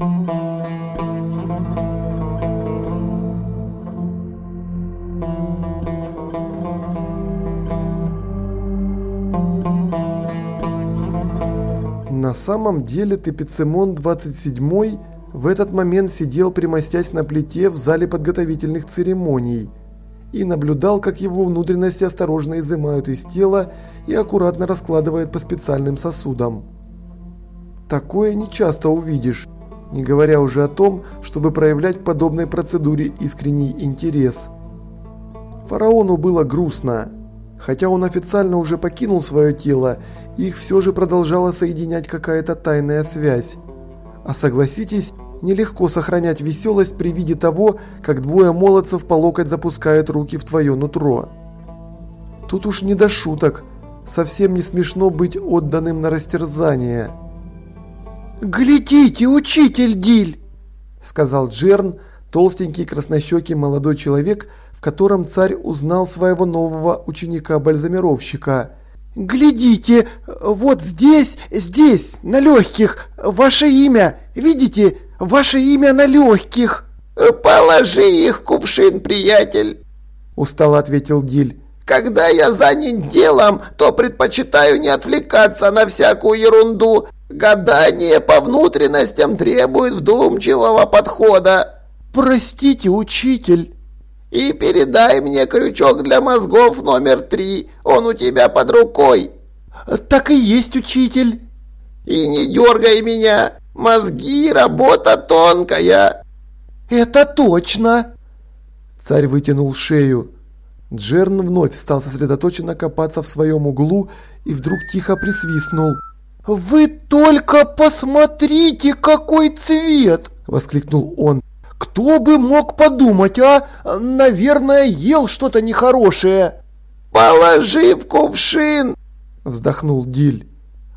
На самом деле Тепицемон 27 в этот момент сидел примостясь на плите в зале подготовительных церемоний и наблюдал, как его внутренности осторожно изымают из тела и аккуратно раскладывают по специальным сосудам. Такое не часто увидишь, не говоря уже о том, чтобы проявлять подобной процедуре искренний интерес. Фараону было грустно. Хотя он официально уже покинул свое тело, их все же продолжала соединять какая-то тайная связь. А согласитесь, нелегко сохранять веселость при виде того, как двое молодцев по локоть запускают руки в твое нутро. Тут уж не до шуток, совсем не смешно быть отданным на растерзание. «Глядите, учитель Диль!» – сказал Джерн, толстенький краснощекий молодой человек, в котором царь узнал своего нового ученика-бальзамировщика. «Глядите, вот здесь, здесь, на легких, ваше имя, видите, ваше имя на легких!» «Положи их кувшин, приятель!» – устало ответил Диль. «Когда я занят делом, то предпочитаю не отвлекаться на всякую ерунду. Гадание по внутренностям требует вдумчивого подхода». «Простите, учитель!» И передай мне крючок для мозгов номер три, он у тебя под рукой. Так и есть, учитель. И не дергай меня, мозги, работа тонкая. Это точно. Царь вытянул шею. Джерн вновь стал сосредоточенно копаться в своем углу и вдруг тихо присвистнул. «Вы только посмотрите, какой цвет!» – воскликнул он. Кто бы мог подумать, а? Наверное, ел что-то нехорошее. Положи в кувшин, вздохнул Диль.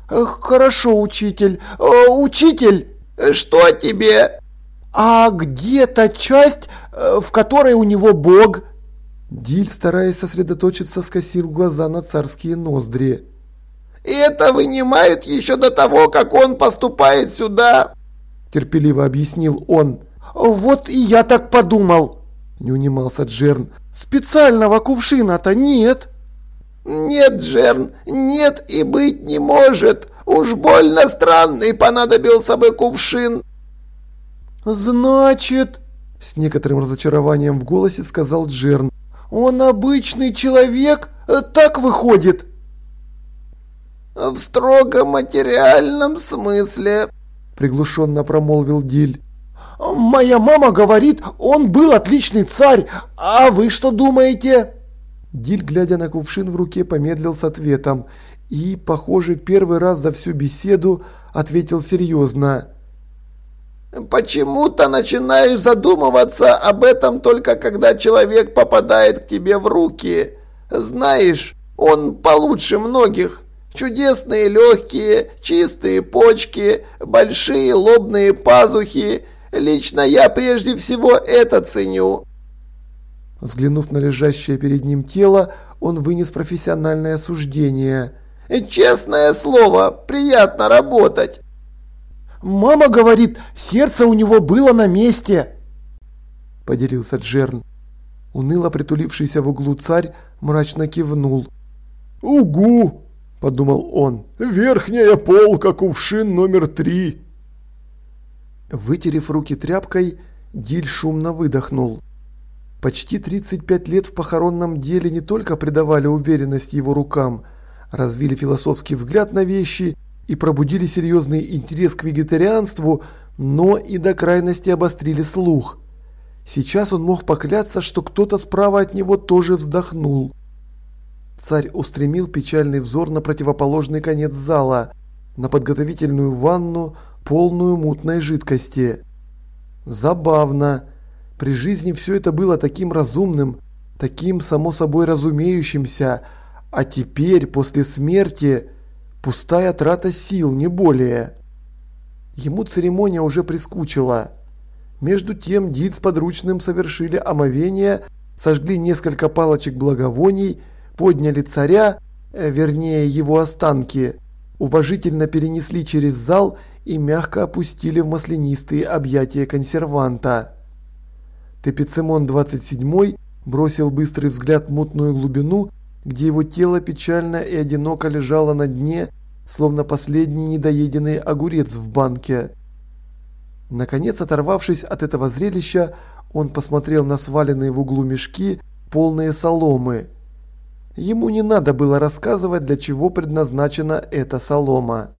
Хорошо, учитель. Э, учитель, что тебе? А где та часть, э, в которой у него бог? Диль, стараясь сосредоточиться, скосил глаза на царские ноздри. «Это вынимают еще до того, как он поступает сюда», – терпеливо объяснил он. «Вот и я так подумал!» – не унимался Джерн. «Специального кувшина-то нет!» «Нет, Джерн, нет и быть не может! Уж больно странный понадобился бы кувшин!» «Значит...» – с некоторым разочарованием в голосе сказал Джерн. «Он обычный человек? Так выходит?» «В строго материальном смысле», – приглушенно промолвил Диль. Моя мама говорит, он был отличный царь, а вы что думаете?» Диль, глядя на кувшин в руке, помедлил с ответом и, похоже, первый раз за всю беседу ответил серьезно. «Почему-то начинаешь задумываться об этом только когда человек попадает к тебе в руки. Знаешь, он получше многих. Чудесные легкие, чистые почки, большие лобные пазухи – Лично я прежде всего это ценю. Взглянув на лежащее перед ним тело, он вынес профессиональное суждение. «Честное слово, приятно работать!» «Мама говорит, сердце у него было на месте!» Поделился Джерн. Уныло притулившийся в углу царь мрачно кивнул. «Угу!» – подумал он. «Верхняя полка, кувшин номер три!» Вытерев руки тряпкой, Диль шумно выдохнул. Почти 35 лет в похоронном деле не только придавали уверенность его рукам, развили философский взгляд на вещи и пробудили серьезный интерес к вегетарианству, но и до крайности обострили слух. Сейчас он мог поклясться, что кто-то справа от него тоже вздохнул. Царь устремил печальный взор на противоположный конец зала, на подготовительную ванну, полную мутной жидкости. Забавно. При жизни все это было таким разумным, таким само собой разумеющимся, а теперь, после смерти, пустая трата сил, не более. Ему церемония уже прискучила. Между тем Диль с подручным совершили омовение, сожгли несколько палочек благовоний, подняли царя, э, вернее его останки, уважительно перенесли через зал и мягко опустили в маслянистые объятия консерванта. Тепицемон 27 бросил быстрый взгляд в мутную глубину, где его тело печально и одиноко лежало на дне, словно последний недоеденный огурец в банке. Наконец, оторвавшись от этого зрелища, он посмотрел на сваленные в углу мешки, полные соломы. Ему не надо было рассказывать, для чего предназначена эта солома.